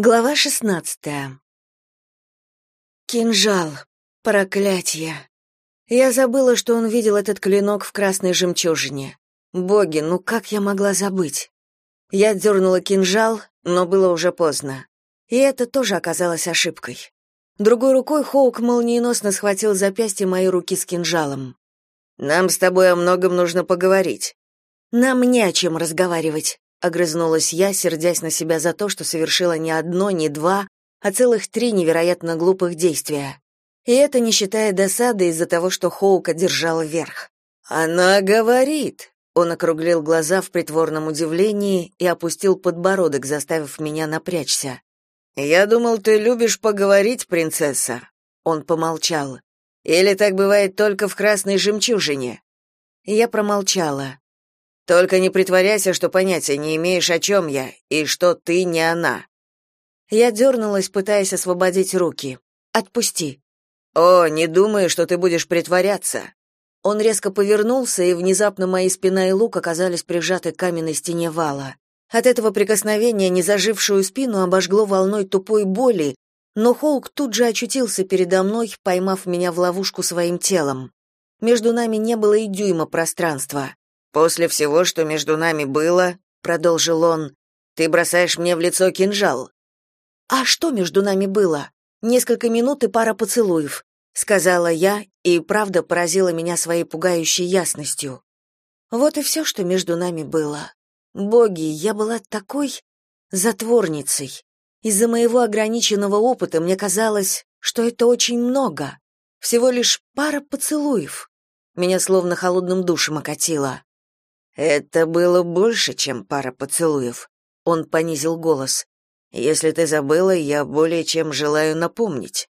Глава шестнадцатая. Кинжал. Проклятье. Я забыла, что он видел этот клинок в красной жемчужине. Боги, ну как я могла забыть? Я дернула кинжал, но было уже поздно. И это тоже оказалось ошибкой. Другой рукой Хоук молниеносно схватил запястье моей руки с кинжалом. «Нам с тобой о многом нужно поговорить». «Нам не о чем разговаривать. Огрызнулась я, сердясь на себя за то, что совершила не одно, не два, а целых три невероятно глупых действия. И это не считая досады из-за того, что Хоук одержал верх. «Она говорит!» Он округлил глаза в притворном удивлении и опустил подбородок, заставив меня напрячься. «Я думал, ты любишь поговорить, принцесса». Он помолчал. «Или так бывает только в красной жемчужине?» Я промолчала. Только не притворяйся, что понятия не имеешь, о чем я, и что ты не она. Я дернулась, пытаясь освободить руки. Отпусти. О, не думаю, что ты будешь притворяться. Он резко повернулся, и внезапно мои спина и лук оказались прижаты к каменной стене вала. От этого прикосновения незажившую спину обожгло волной тупой боли, но Хоук тут же очутился передо мной, поймав меня в ловушку своим телом. Между нами не было и дюйма пространства. После всего, что между нами было, продолжил он, ты бросаешь мне в лицо кинжал. А что между нами было? Несколько минут и пара поцелуев, сказала я, и правда поразила меня своей пугающей ясностью. Вот и все, что между нами было. Боги, я была такой затворницей. Из-за моего ограниченного опыта мне казалось, что это очень много. Всего лишь пара поцелуев. Меня словно холодным душем окатило. Это было больше, чем пара поцелуев. Он понизил голос. Если ты забыла, я более чем желаю напомнить.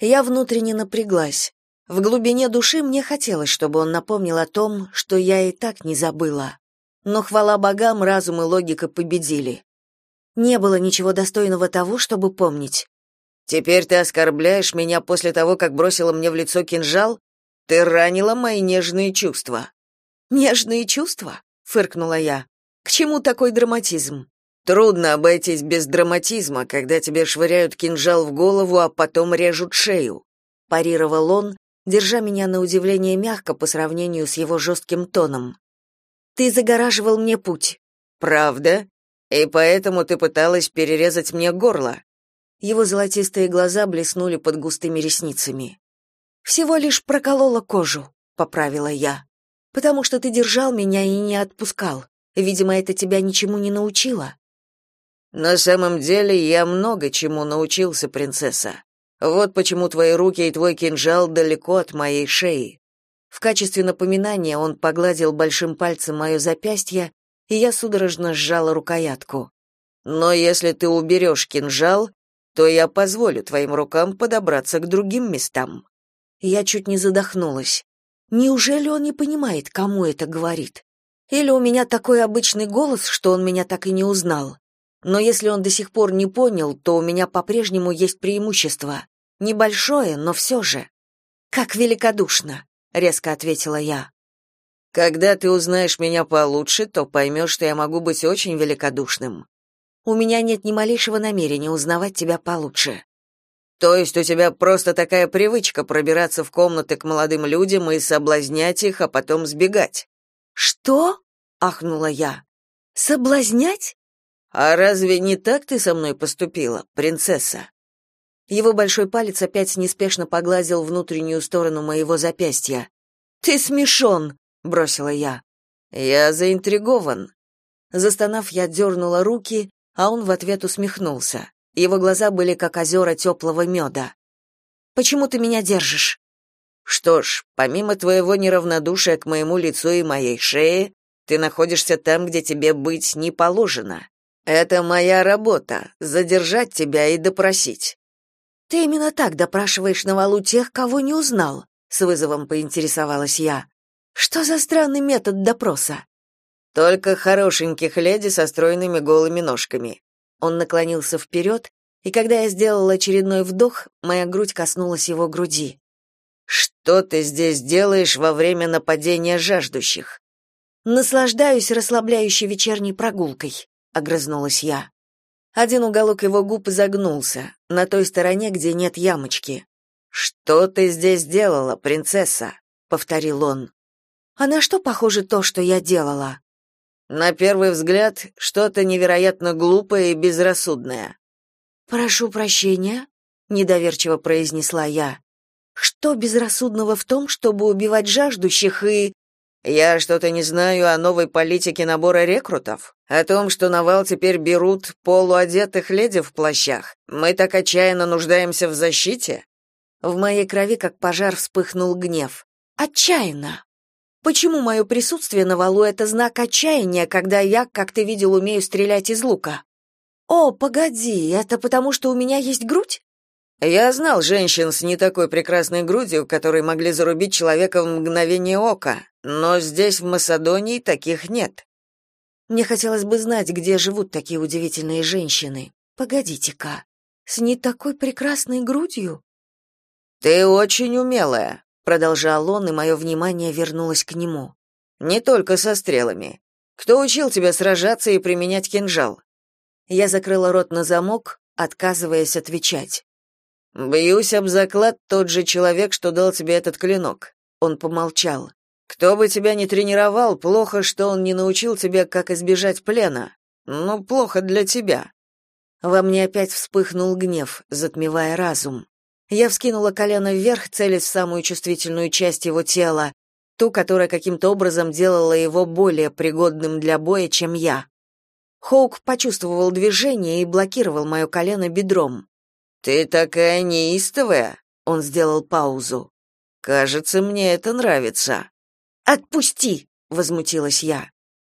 Я внутренне напряглась. В глубине души мне хотелось, чтобы он напомнил о том, что я и так не забыла. Но хвала богам, разум и логика победили. Не было ничего достойного того, чтобы помнить. Теперь ты оскорбляешь меня после того, как бросила мне в лицо кинжал? Ты ранила мои нежные чувства. Нежные чувства? Фыркнула я. К чему такой драматизм? Трудно обойтись без драматизма, когда тебе швыряют кинжал в голову, а потом режут шею, парировал он, держа меня на удивление мягко по сравнению с его жестким тоном. Ты загораживал мне путь. Правда? И поэтому ты пыталась перерезать мне горло. Его золотистые глаза блеснули под густыми ресницами. Всего лишь проколола кожу, поправила я потому что ты держал меня и не отпускал. Видимо, это тебя ничему не научило. На самом деле я много чему научился, принцесса. Вот почему твои руки и твой кинжал далеко от моей шеи. В качестве напоминания он погладил большим пальцем мое запястье, и я судорожно сжала рукоятку. Но если ты уберешь кинжал, то я позволю твоим рукам подобраться к другим местам. Я чуть не задохнулась. Неужели он не понимает, кому это говорит? Или у меня такой обычный голос, что он меня так и не узнал? Но если он до сих пор не понял, то у меня по-прежнему есть преимущество. Небольшое, но все же. Как великодушно, резко ответила я. Когда ты узнаешь меня получше, то поймешь, что я могу быть очень великодушным. У меня нет ни малейшего намерения узнавать тебя получше. То есть у тебя просто такая привычка пробираться в комнаты к молодым людям и соблазнять их, а потом сбегать? Что? ахнула я. Соблазнять? А разве не так ты со мной поступила, принцесса? Его большой палец опять неспешно погладил внутреннюю сторону моего запястья. Ты смешон, бросила я. Я заинтригован. Застонав, я дернула руки, а он в ответ усмехнулся. Его глаза были как озера теплого меда. «Почему ты меня держишь?» «Что ж, помимо твоего неравнодушия к моему лицу и моей шее, ты находишься там, где тебе быть не положено. Это моя работа — задержать тебя и допросить». «Ты именно так допрашиваешь на валу тех, кого не узнал», — с вызовом поинтересовалась я. «Что за странный метод допроса?» «Только хорошеньких леди со стройными голыми ножками. Он наклонился вперед, и когда я сделала очередной вдох, моя грудь коснулась его груди. Что ты здесь делаешь во время нападения жаждущих? Наслаждаюсь расслабляющей вечерней прогулкой, огрызнулась я. Один уголок его губ изогнулся, на той стороне, где нет ямочки. «Что ты здесь делала, принцесса?» — повторил он. «А на что похоже то, что я делала?» «На первый взгляд, что-то невероятно глупое и безрассудное». «Прошу прощения», — недоверчиво произнесла я. «Что безрассудного в том, чтобы убивать жаждущих и...» Я что-то не знаю о новой политике набора рекрутов, о том, что на вал теперь берут полуодетых леди в плащах. Мы так отчаянно нуждаемся в защите. В моей крови как пожар вспыхнул гнев. Отчаянно. Почему мое присутствие на валу это знак отчаяния, когда я, как ты видел, умею стрелять из лука? О, погоди, это потому, что у меня есть грудь? Я знал женщин с не такой прекрасной грудью, которые могли зарубить человека в мгновение ока, но здесь, в Масадонии, таких нет. Мне хотелось бы знать, где живут такие удивительные женщины. Погодите-ка, с не такой прекрасной грудью? Ты очень умелая, продолжал он, и мое внимание вернулось к нему. Не только со стрелами. Кто учил тебя сражаться и применять кинжал? Я закрыла рот на замок, отказываясь отвечать. Бьюсь об заклад тот же человек, что дал тебе этот клинок. Он помолчал. Кто бы тебя ни тренировал, плохо, что он не научил тебя, как избежать плена. Ну, плохо для тебя. Во мне опять вспыхнул гнев, затмевая разум. Я вскинула колено вверх, целясь в самую чувствительную часть его тела, ту, которая каким-то образом делала его более пригодным для боя, чем я. Хоук почувствовал движение и блокировал мое колено бедром. «Ты такая неистовая!» — он сделал паузу. «Кажется, мне это нравится». «Отпусти!» — возмутилась я.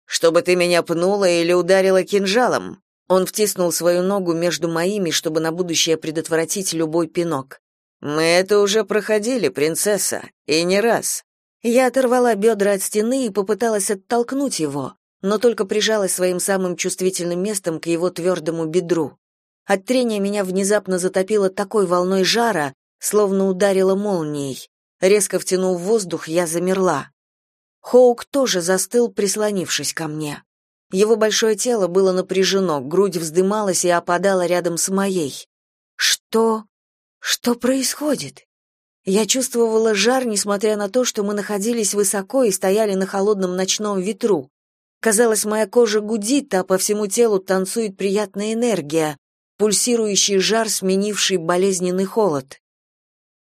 «Чтобы ты меня пнула или ударила кинжалом?» Он втиснул свою ногу между моими, чтобы на будущее предотвратить любой пинок. «Мы это уже проходили, принцесса, и не раз». Я оторвала бедра от стены и попыталась оттолкнуть его, но только прижалась своим самым чувствительным местом к его твердому бедру. От трения меня внезапно затопило такой волной жара, словно ударило молнией. Резко втянув воздух, я замерла. Хоук тоже застыл, прислонившись ко мне. Его большое тело было напряжено, грудь вздымалась и опадала рядом с моей. Что? Что происходит? Я чувствовала жар, несмотря на то, что мы находились высоко и стояли на холодном ночном ветру. Казалось, моя кожа гудит, а по всему телу танцует приятная энергия, пульсирующий жар, сменивший болезненный холод.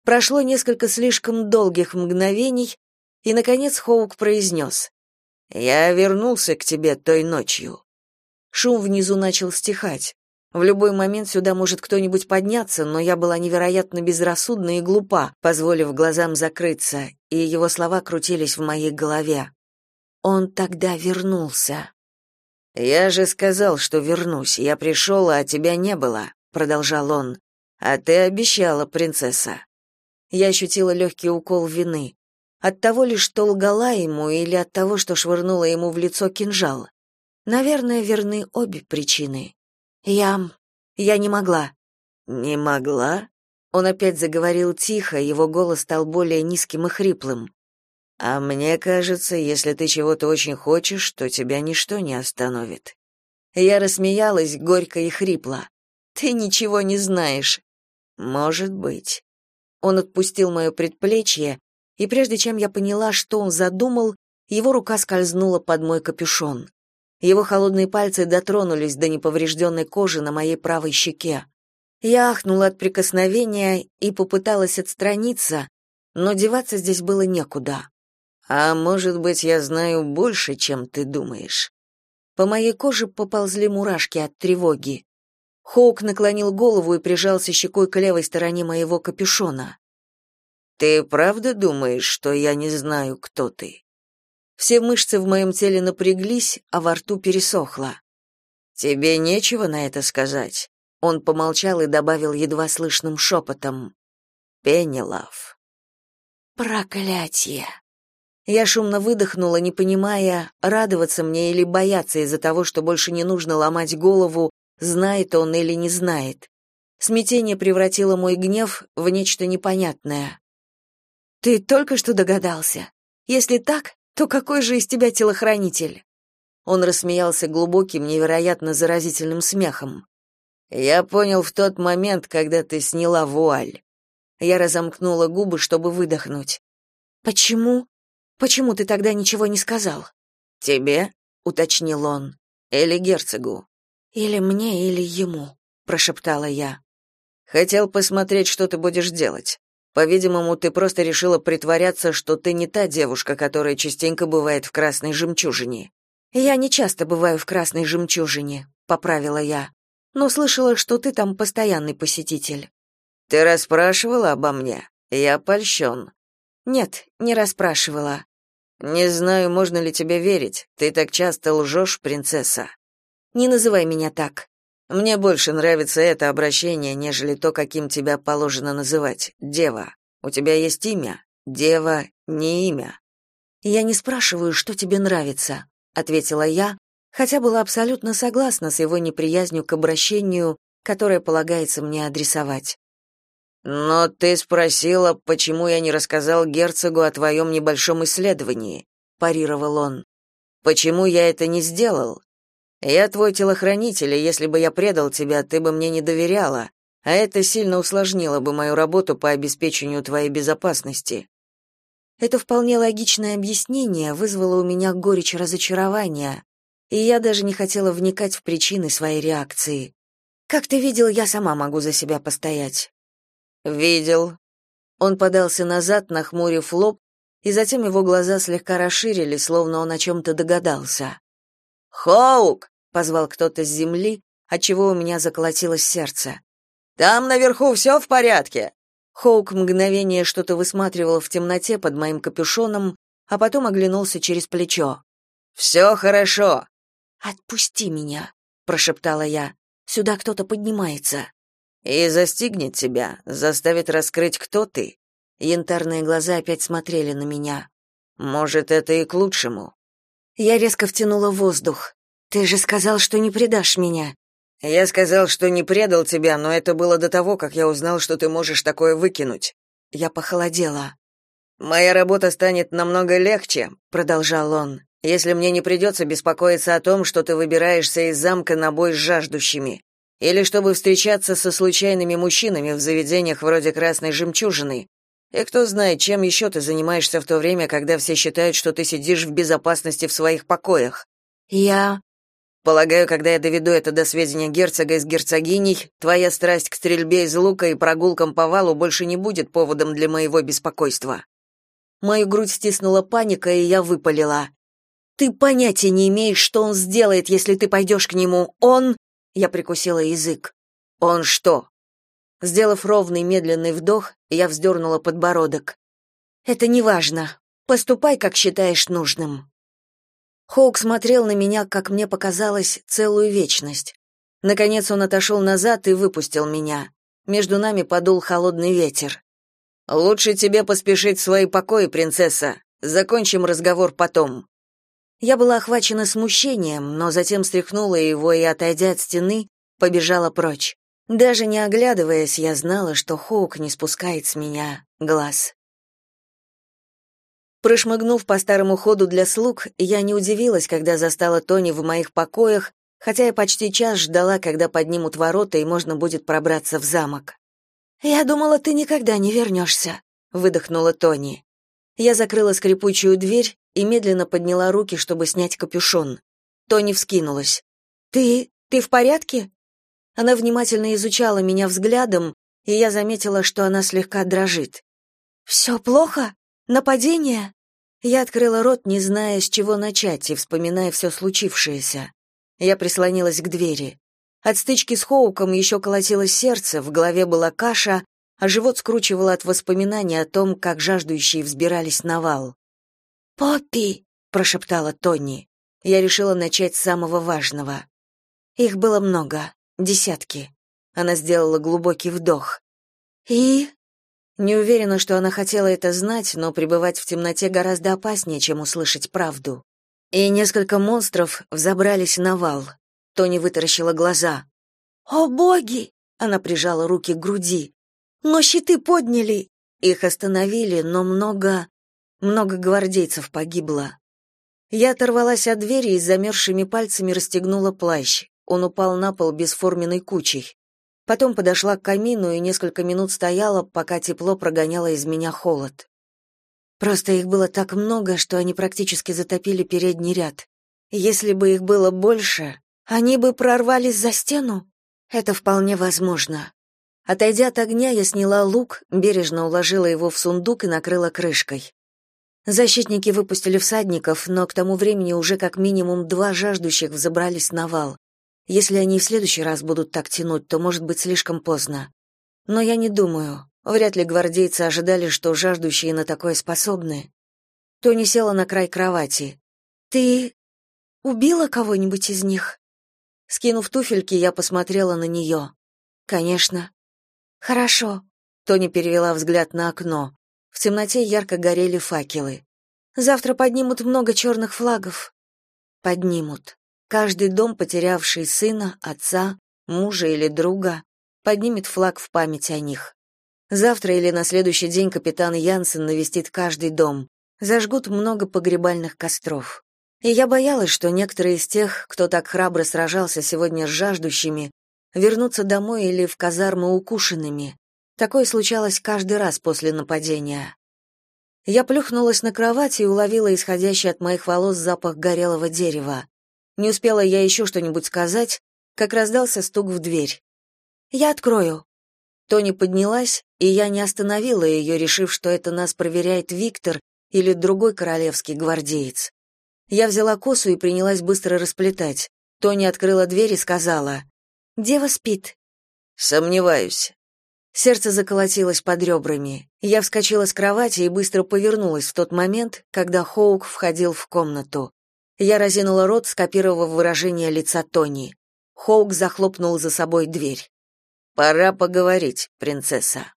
Прошло несколько слишком долгих мгновений, и, наконец, Хоук произнес. «Я вернулся к тебе той ночью». Шум внизу начал стихать. В любой момент сюда может кто-нибудь подняться, но я была невероятно безрассудна и глупа, позволив глазам закрыться, и его слова крутились в моей голове. Он тогда вернулся. «Я же сказал, что вернусь. Я пришел, а тебя не было», — продолжал он. «А ты обещала, принцесса». Я ощутила легкий укол вины. От того ли, что лгала ему, или от того, что швырнула ему в лицо кинжал? Наверное, верны обе причины. Я... я не могла. Не могла? Он опять заговорил тихо, его голос стал более низким и хриплым. А мне кажется, если ты чего-то очень хочешь, то тебя ничто не остановит. Я рассмеялась горько и хрипло. Ты ничего не знаешь. Может быть. Он отпустил мое предплечье, и прежде чем я поняла, что он задумал, его рука скользнула под мой капюшон. Его холодные пальцы дотронулись до неповрежденной кожи на моей правой щеке. Я ахнула от прикосновения и попыталась отстраниться, но деваться здесь было некуда. А может быть, я знаю больше, чем ты думаешь. По моей коже поползли мурашки от тревоги. Хоук наклонил голову и прижался щекой к левой стороне моего капюшона. Ты правда думаешь, что я не знаю, кто ты? Все мышцы в моем теле напряглись, а во рту пересохло. Тебе нечего на это сказать. Он помолчал и добавил едва слышным шепотом. Пенелав. Проклятие. Я шумно выдохнула, не понимая, радоваться мне или бояться из-за того, что больше не нужно ломать голову, знает он или не знает. Смятение превратило мой гнев в нечто непонятное. Ты только что догадался. Если так, то какой же из тебя телохранитель? Он рассмеялся глубоким, невероятно заразительным смехом. Я понял в тот момент, когда ты сняла вуаль. Я разомкнула губы, чтобы выдохнуть. Почему? Почему ты тогда ничего не сказал? Тебе? уточнил он. Или герцогу? Или мне, или ему, прошептала я. Хотел посмотреть, что ты будешь делать. По-видимому, ты просто решила притворяться, что ты не та девушка, которая частенько бывает в красной жемчужине. Я не часто бываю в красной жемчужине, поправила я. Но слышала, что ты там постоянный посетитель. Ты расспрашивала обо мне? Я польщен». Нет, не расспрашивала. Не знаю, можно ли тебе верить. Ты так часто лжешь, принцесса. Не называй меня так. Мне больше нравится это обращение, нежели то, каким тебя положено называть. Дева. У тебя есть имя? Дева не имя. Я не спрашиваю, что тебе нравится, ответила я, хотя была абсолютно согласна с его неприязнью к обращению, которое полагается мне адресовать. Но ты спросила, почему я не рассказал герцогу о твоем небольшом исследовании, парировал он. Почему я это не сделал? Я твой телохранитель, и если бы я предал тебя, ты бы мне не доверяла, а это сильно усложнило бы мою работу по обеспечению твоей безопасности. Это вполне логичное объяснение вызвало у меня горечь разочарования, и я даже не хотела вникать в причины своей реакции. Как ты видел, я сама могу за себя постоять. Видел. Он подался назад, нахмурив лоб, и затем его глаза слегка расширились, словно он о чем-то догадался. «Хоук!» Позвал кто-то с земли, отчего у меня заколотилось сердце. Там наверху все в порядке. Хоук мгновение что-то высматривал в темноте под моим капюшоном, а потом оглянулся через плечо. «Все хорошо. Отпусти меня, прошептала я. Сюда кто-то поднимается. И застигнет тебя, заставит раскрыть, кто ты. Янтарные глаза опять смотрели на меня. Может, это и к лучшему. Я резко втянула воздух. Ты же сказал, что не предашь меня. Я сказал, что не предал тебя, но это было до того, как я узнал, что ты можешь такое выкинуть. Я похолодела. Моя работа станет намного легче, продолжал он. Если мне не придется беспокоиться о том, что ты выбираешься из замка на бой с жаждущими, или чтобы встречаться со случайными мужчинами в заведениях вроде Красной жемчужины. И кто знает, чем еще ты занимаешься в то время, когда все считают, что ты сидишь в безопасности в своих покоях. Я Полагаю, когда я доведу это до сведения герцога с герцогиней, твоя страсть к стрельбе из лука и прогулкам по валу больше не будет поводом для моего беспокойства. Мою грудь стиснула паника, и я выпалила: "Ты понятия не имеешь, что он сделает, если ты пойдешь к нему. Он..." Я прикусила язык. "Он что?" Сделав ровный медленный вдох, я вздернула подбородок. "Это не важно. Поступай, как считаешь нужным". Хоук смотрел на меня, как мне показалось, целую вечность. Наконец он отошел назад и выпустил меня. Между нами подул холодный ветер. Лучше тебе поспешить в свои покои, принцесса. Закончим разговор потом. Я была охвачена смущением, но затем стряхнула его и, отойдя от стены, побежала прочь. Даже не оглядываясь, я знала, что Хоук не спускает с меня глаз. Прошмыгнув по старому ходу для слуг, я не удивилась, когда застала Тони в моих покоях, хотя я почти час ждала, когда поднимут ворота и можно будет пробраться в замок. «Я думала, ты никогда не вернешься», — выдохнула Тони. Я закрыла скрипучую дверь и медленно подняла руки, чтобы снять капюшон. Тони вскинулась. «Ты... ты в порядке?» Она внимательно изучала меня взглядом, и я заметила, что она слегка дрожит. «Все плохо? Нападение?» Я открыла рот, не зная, с чего начать, и вспоминая все случившееся. Я прислонилась к двери. От стычки с Хоуком еще колотилось сердце, в голове была каша, а живот скручивало от воспоминаний о том, как жаждущие взбирались на вал. «Поппи!» — прошептала Тони. Я решила начать с самого важного. Их было много, десятки. Она сделала глубокий вдох. «И?» Не уверена, что она хотела это знать, но пребывать в темноте гораздо опаснее, чем услышать правду. И несколько монстров взобрались на вал. Тони вытаращила глаза. «О, боги!» — она прижала руки к груди. «Но щиты подняли!» Их остановили, но много... много гвардейцев погибло. Я оторвалась от двери и с замерзшими пальцами расстегнула плащ. он упал на пол бесформенной кучей. Потом подошла к камину и несколько минут стояла, пока тепло прогоняло из меня холод. Просто их было так много, что они практически затопили передний ряд. Если бы их было больше, они бы прорвались за стену? Это вполне возможно. Отойдя от огня, я сняла лук, бережно уложила его в сундук и накрыла крышкой. Защитники выпустили всадников, но к тому времени уже как минимум два жаждущих взобрались на вал. Если они в следующий раз будут так тянуть, то может быть слишком поздно. Но я не думаю. Вряд ли гвардейцы ожидали, что жаждущие на такое способны. Тони села на край кровати. «Ты убила кого-нибудь из них?» Скинув туфельки, я посмотрела на нее. «Конечно». «Хорошо», — Тони перевела взгляд на окно. В темноте ярко горели факелы. «Завтра поднимут много черных флагов». «Поднимут. Каждый дом, потерявший сына, отца, мужа или друга, поднимет флаг в память о них. Завтра или на следующий день капитан Янсен навестит каждый дом. Зажгут много погребальных костров. И я боялась, что некоторые из тех, кто так храбро сражался сегодня с жаждущими, вернутся домой или в казармы укушенными. Такое случалось каждый раз после нападения. Я плюхнулась на кровать и уловила исходящий от моих волос запах горелого дерева. Не успела я еще что-нибудь сказать, как раздался стук в дверь. «Я открою». Тони поднялась, и я не остановила ее, решив, что это нас проверяет Виктор или другой королевский гвардеец. Я взяла косу и принялась быстро расплетать. Тони открыла дверь и сказала, «Дева спит». «Сомневаюсь». Сердце заколотилось под ребрами. Я вскочила с кровати и быстро повернулась в тот момент, когда Хоук входил в комнату. Я разинула рот, скопировав выражение лица Тони. Хоук захлопнул за собой дверь. «Пора поговорить, принцесса».